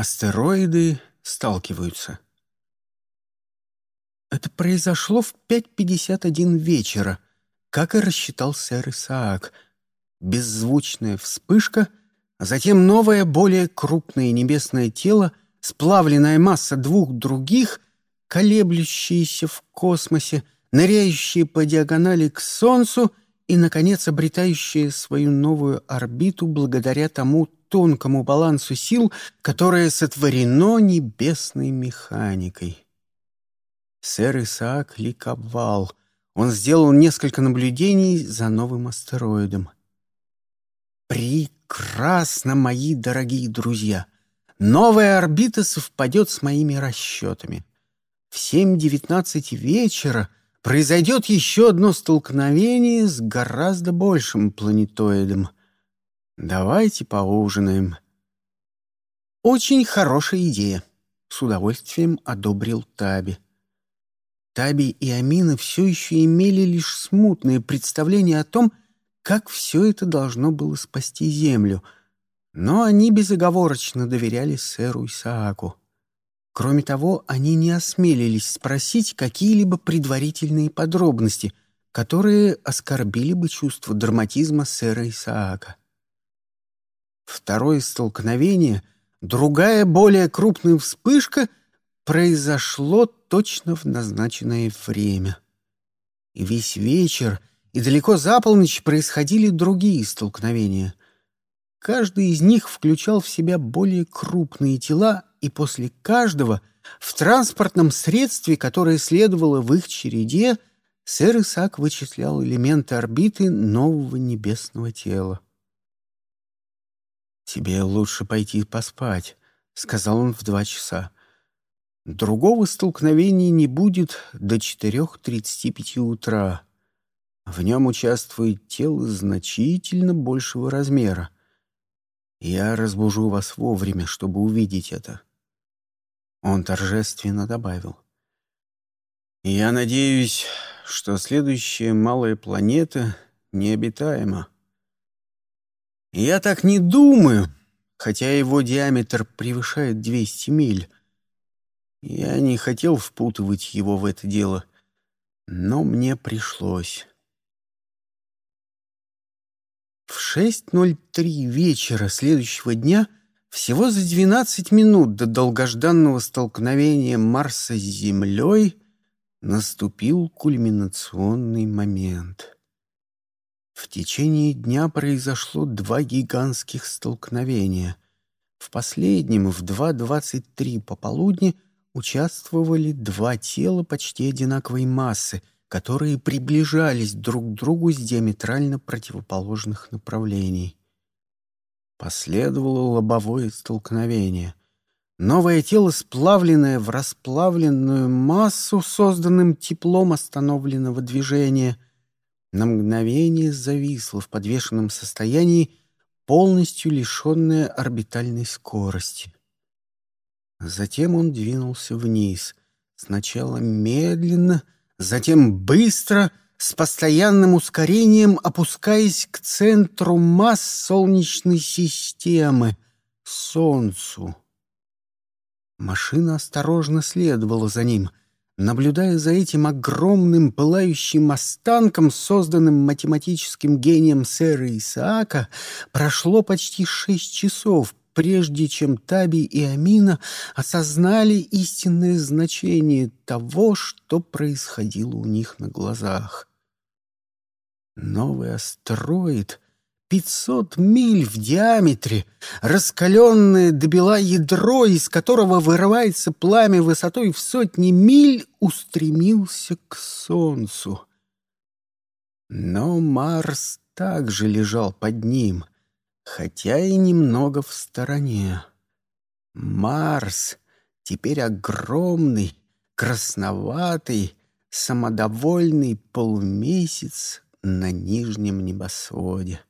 Астероиды сталкиваются. Это произошло в 5.51 вечера, как и рассчитал сэр Исаак. Беззвучная вспышка, а затем новое, более крупное небесное тело, сплавленная масса двух других, колеблющиеся в космосе, ныряющие по диагонали к Солнцу и, наконец, обретающие свою новую орбиту благодаря тому тонкому балансу сил, которое сотворено небесной механикой. Сэр Исаак ликовал. Он сделал несколько наблюдений за новым астероидом. «Прекрасно, мои дорогие друзья! Новая орбита совпадет с моими расчетами. В 7.19 вечера произойдет еще одно столкновение с гораздо большим планетоидом — Давайте поужинаем. Очень хорошая идея. С удовольствием одобрил Таби. Таби и Амина все еще имели лишь смутные представления о том, как все это должно было спасти Землю, но они безоговорочно доверяли сэру Исааку. Кроме того, они не осмелились спросить какие-либо предварительные подробности, которые оскорбили бы чувство драматизма сэра Исаака. Второе столкновение, другая, более крупная вспышка произошло точно в назначенное время. И весь вечер, и далеко за полночь происходили другие столкновения. Каждый из них включал в себя более крупные тела, и после каждого в транспортном средстве, которое следовало в их череде, сэр Исаак вычислял элементы орбиты нового небесного тела. «Тебе лучше пойти поспать», — сказал он в два часа. «Другого столкновения не будет до четырех тридцати пяти утра. В нем участвует тело значительно большего размера. Я разбужу вас вовремя, чтобы увидеть это». Он торжественно добавил. «Я надеюсь, что следующая малая планета необитаема. Я так не думаю, хотя его диаметр превышает 200 миль. Я не хотел впутывать его в это дело, но мне пришлось. В 6.03 вечера следующего дня, всего за 12 минут до долгожданного столкновения Марса с Землей, наступил кульминационный момент — в течение дня произошло два гигантских столкновения. В последнем в 2.23 пополудни участвовали два тела почти одинаковой массы, которые приближались друг к другу с диаметрально противоположных направлений. Последовало лобовое столкновение. Новое тело, сплавленное в расплавленную массу, созданным теплом остановленного движения — на мгновение зависла в подвешенном состоянии, полностью лишенная орбитальной скорости. Затем он двинулся вниз, сначала медленно, затем быстро, с постоянным ускорением опускаясь к центру масс Солнечной системы, Солнцу. Машина осторожно следовала за ним — Наблюдая за этим огромным пылающим останком, созданным математическим гением сэра Исаака, прошло почти шесть часов, прежде чем Таби и Амина осознали истинное значение того, что происходило у них на глазах. Новый астероид — Пятьсот миль в диаметре, раскаленное до бела ядро, из которого вырывается пламя высотой в сотни миль, устремился к солнцу. Но Марс также лежал под ним, хотя и немного в стороне. Марс, теперь огромный, красноватый, самодовольный полумесяц на нижнем небосводе.